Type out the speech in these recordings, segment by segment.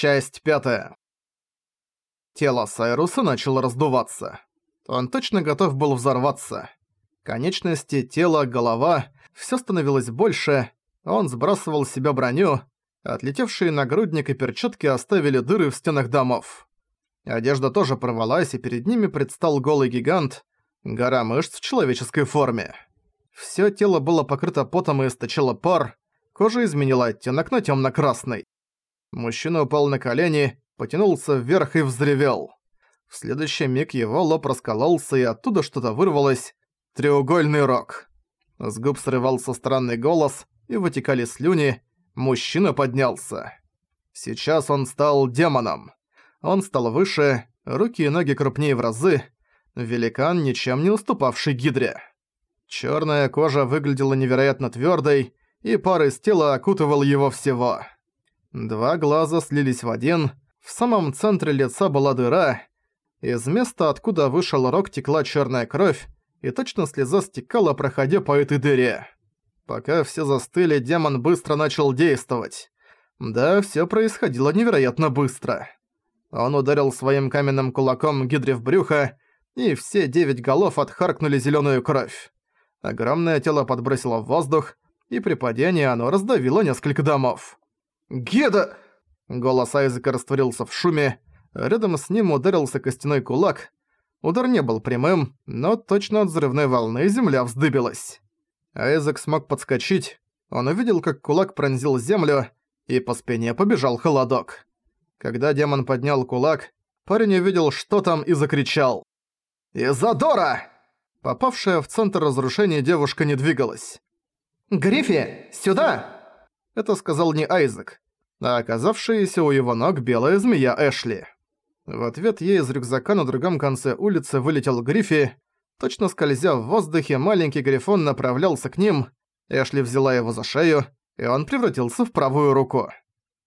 Часть пятая. Тело Сайруса начало раздуваться. Он точно готов был взорваться. Конечности, тело, голова – всё становилось больше. Он сбрасывал с себя броню. Отлетевшие нагрудник и перчатки оставили дыры в стенах домов. Одежда тоже порвалась, и перед ними предстал голый гигант – гора мышц в человеческой форме. Всё тело было покрыто потом и источало пар. Кожа изменила оттенок на тёмно-красный. Мужчина упал на колени, потянулся вверх и взревел. В следующий миг его лоб раскололся, и оттуда что-то вырвалось. Треугольный рог. С губ срывался странный голос, и вытекали слюни. Мужчина поднялся. Сейчас он стал демоном. Он стал выше, руки и ноги крупнее в разы. Великан, ничем не уступавший гидре. Чёрная кожа выглядела невероятно твёрдой, и пар из тела окутывал его всего. Два глаза слились в один, в самом центре лица была дыра, из места, откуда вышел рог, текла черная кровь, и точно слеза стекала, проходя по этой дыре. Пока все застыли, демон быстро начал действовать. Да, все происходило невероятно быстро. Он ударил своим каменным кулаком Гидре в брюхо, и все девять голов отхаркнули зеленую кровь. Огромное тело подбросило в воздух, и при падении оно раздавило несколько домов. «Геда!» Голос Айзека растворился в шуме. Рядом с ним ударился костяной кулак. Удар не был прямым, но точно от взрывной волны земля вздыбилась. Айзек смог подскочить. Он увидел, как кулак пронзил землю, и по спине побежал холодок. Когда демон поднял кулак, парень увидел, что там, и закричал. «Изодора!» Попавшая в центр разрушения девушка не двигалась. «Гриффи, сюда!» Это сказал не Айзек, а оказавшаяся у его ног белая змея Эшли. В ответ ей из рюкзака на другом конце улицы вылетел Гриффи. Точно скользя в воздухе, маленький Грифон направлялся к ним. Эшли взяла его за шею, и он превратился в правую руку.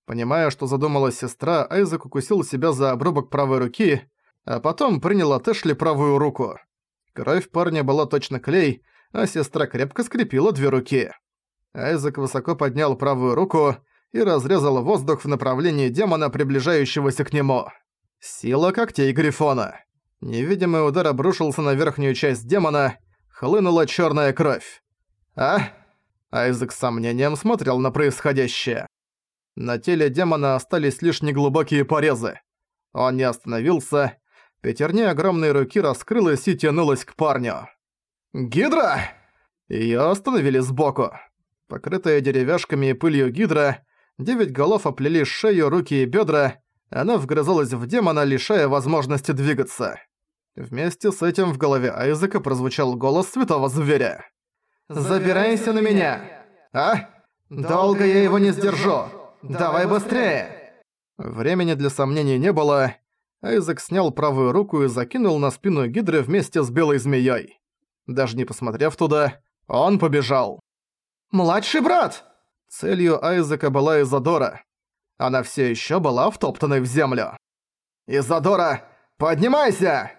Понимая, что задумала сестра, Айзек укусил себя за обрубок правой руки, а потом принял от Эшли правую руку. Кровь парня была точно клей, а сестра крепко скрепила две руки. Айзек высоко поднял правую руку и разрезал воздух в направлении демона, приближающегося к нему. Сила когтей Грифона. Невидимый удар обрушился на верхнюю часть демона, хлынула черная кровь. «А?» Айзек с сомнением смотрел на происходящее. На теле демона остались лишь неглубокие порезы. Он не остановился. Пятерня огромной руки раскрылась и тянулась к парню. «Гидра!» Её остановили сбоку. Покрытая деревяшками и пылью гидра, девять голов оплели шею, руки и бедра, она вгрызалась в демона, лишая возможности двигаться. Вместе с этим в голове Айзека прозвучал голос святого зверя. «Забирайся на меня!» «А? Долго я его не сдержу! Давай быстрее!» Времени для сомнений не было. Айзек снял правую руку и закинул на спину гидры вместе с белой змеей. Даже не посмотрев туда, он побежал. «Младший брат!» Целью Айзека была Изадора. Она все еще была втоптанной в землю. «Изадора, поднимайся!»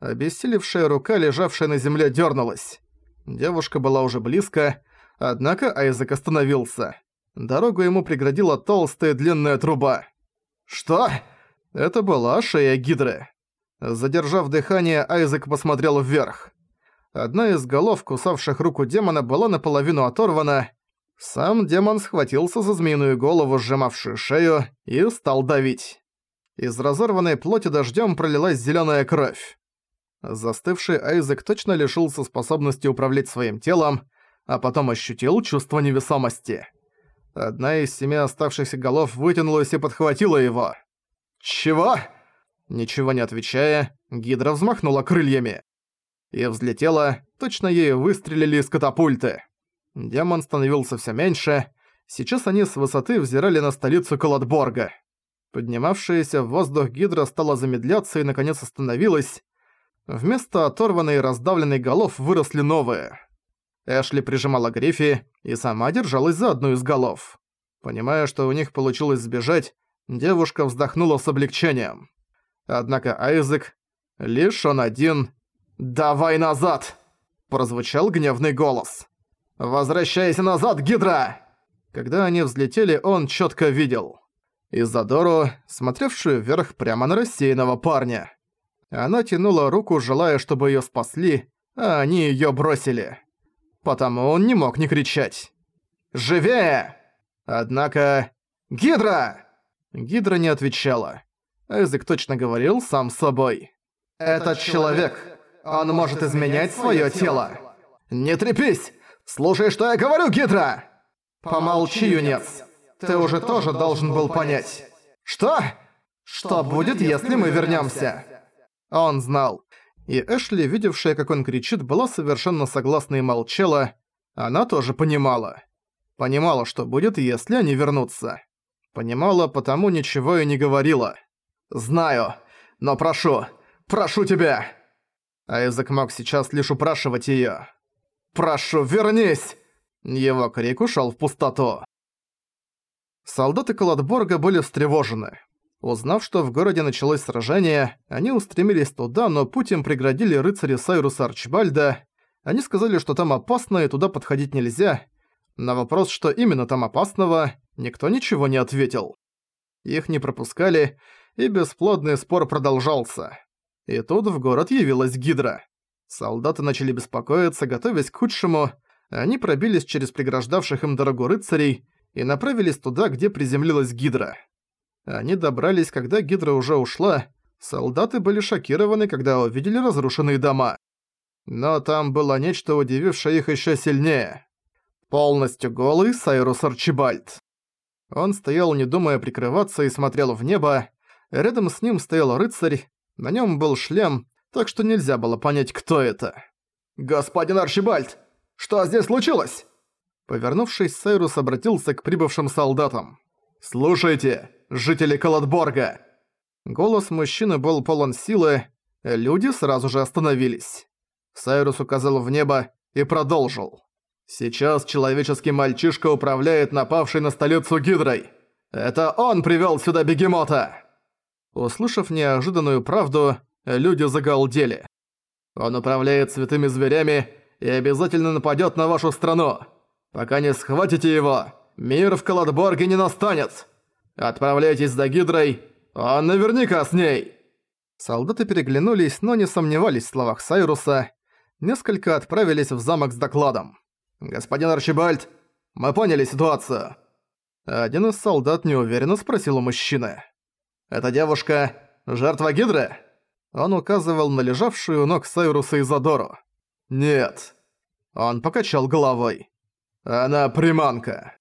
Обессилевшая рука, лежавшая на земле, дернулась. Девушка была уже близко, однако Айзек остановился. Дорогу ему преградила толстая длинная труба. «Что?» Это была шея Гидры. Задержав дыхание, Айзек посмотрел вверх. Одна из голов, кусавших руку демона, была наполовину оторвана. Сам демон схватился за змеиную голову, сжимавшую шею, и стал давить. Из разорванной плоти дождем пролилась зеленая кровь. Застывший Айзек точно лишился способности управлять своим телом, а потом ощутил чувство невесомости. Одна из семи оставшихся голов вытянулась и подхватила его. «Чего?» Ничего не отвечая, Гидра взмахнула крыльями и взлетела, точно ею выстрелили из катапульты. Демон становился все меньше, сейчас они с высоты взирали на столицу Калатборга. Поднимавшаяся в воздух гидра стала замедляться и наконец остановилась. Вместо оторванной и раздавленной голов выросли новые. Эшли прижимала Гриффи и сама держалась за одну из голов. Понимая, что у них получилось сбежать, девушка вздохнула с облегчением. Однако Айзек, лишь он один, «Давай назад!» – прозвучал гневный голос. «Возвращайся назад, Гидра!» Когда они взлетели, он четко видел. Изадору, смотревшую вверх прямо на рассеянного парня. Она тянула руку, желая, чтобы её спасли, а они её бросили. Потому он не мог не кричать. «Живее!» Однако... «Гидра!» Гидра не отвечала. Айзек точно говорил сам собой. «Этот человек, он может изменять своё тело!» «Не трепись! Слушай, что я говорю, Гидра!» «Помолчи, юнец. Ты уже тоже должен был понять». «Что?» «Что будет, если мы вернёмся?» Он знал. И Эшли, видевшая, как он кричит, была совершенно согласна и молчала. Она тоже понимала. Понимала, что будет, если они вернутся. Понимала, потому ничего и не говорила. «Знаю, но прошу, прошу тебя!» Айзек мог сейчас лишь упрашивать её. «Прошу, вернись!» Его крик ушёл в пустоту. Солдаты Каладборга были встревожены. Узнав, что в городе началось сражение, они устремились туда, но путь им преградили рыцари Сайруса Арчбальда. Они сказали, что там опасно и туда подходить нельзя. На вопрос, что именно там опасного, никто ничего не ответил. Их не пропускали, и бесплодный спор продолжался. И тут в город явилась Гидра. Солдаты начали беспокоиться, готовясь к худшему. Они пробились через преграждавших им дорогу рыцарей и направились туда, где приземлилась Гидра. Они добрались, когда Гидра уже ушла. Солдаты были шокированы, когда увидели разрушенные дома. Но там было нечто, удивившее их еще сильнее. Полностью голый Сайрус Арчибальд. Он стоял, не думая прикрываться, и смотрел в небо. Рядом с ним стоял рыцарь, на нем был шлем, так что нельзя было понять, кто это. «Господин Арчибальд, что здесь случилось?» Повернувшись, Сайрус обратился к прибывшим солдатам. «Слушайте, жители Калатборга!» Голос мужчины был полон силы, люди сразу же остановились. Сайрус указал в небо и продолжил. «Сейчас человеческий мальчишка управляет напавшей на столицу Гидрой. Это он привёл сюда бегемота!» Услышав неожиданную правду, люди загалдели. «Он управляет святыми зверями и обязательно нападёт на вашу страну. Пока не схватите его, мир в Каладборге не настанет. Отправляйтесь за Гидрой, он наверняка с ней!» Солдаты переглянулись, но не сомневались в словах Сайруса. Несколько отправились в замок с докладом. «Господин Арчибальд, мы поняли ситуацию». Один из солдат неуверенно спросил у мужчины. «Эта девушка – жертва Гидры?» Он указывал на лежавшую ног Сайруса Изадору. «Нет». Он покачал головой. «Она приманка».